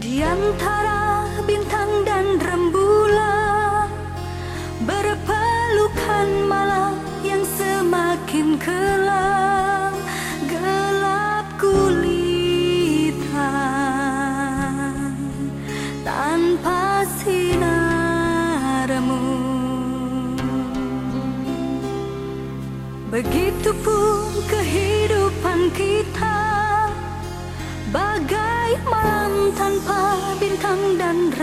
antara bintang dan rembulan Berpelukan malam yang semakin kelam. Gelap gulita Tanpa sinarmu. Begitupun kehidupan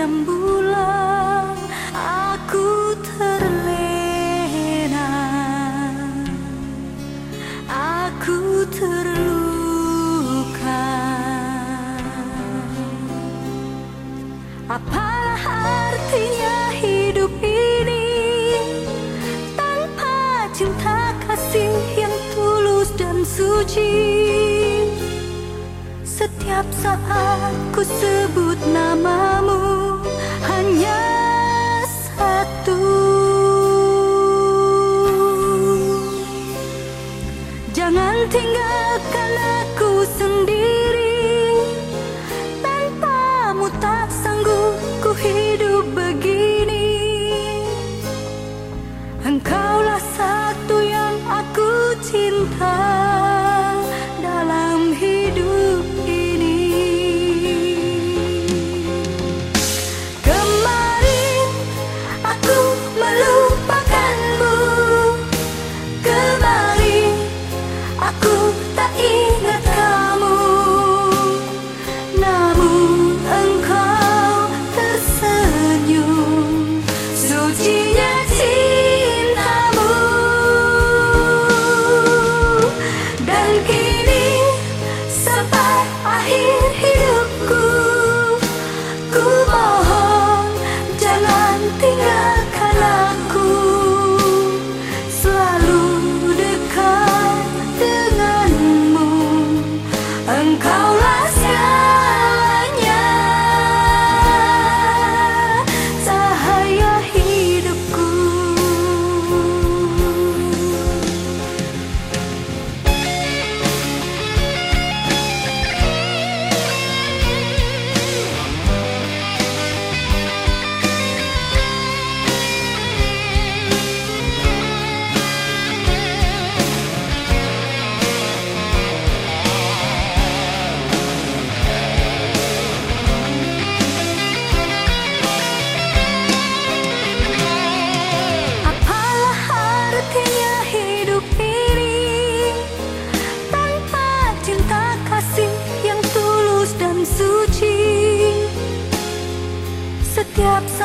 rembulan Aku terlena. Aku terluka. Apalah artinya hidup ini? Tanpa cinta kasih yang tulus dan suci. Setiap saat ku sebut namamu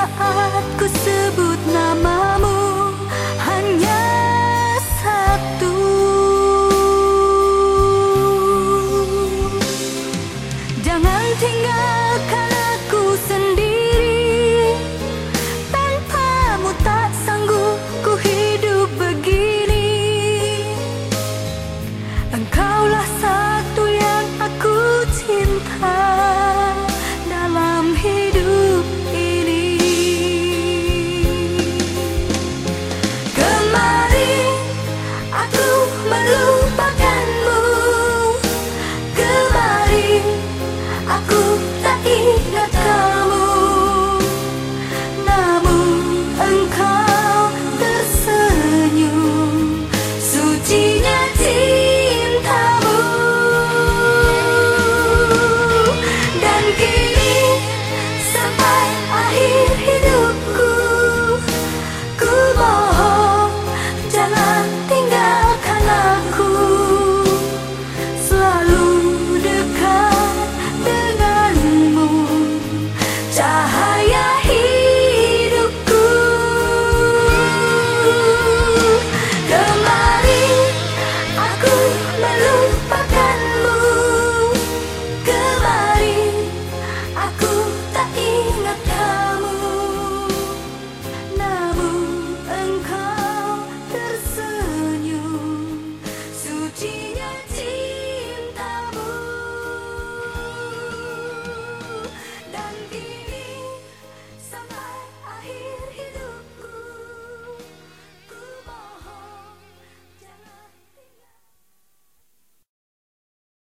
saat ku sebut nama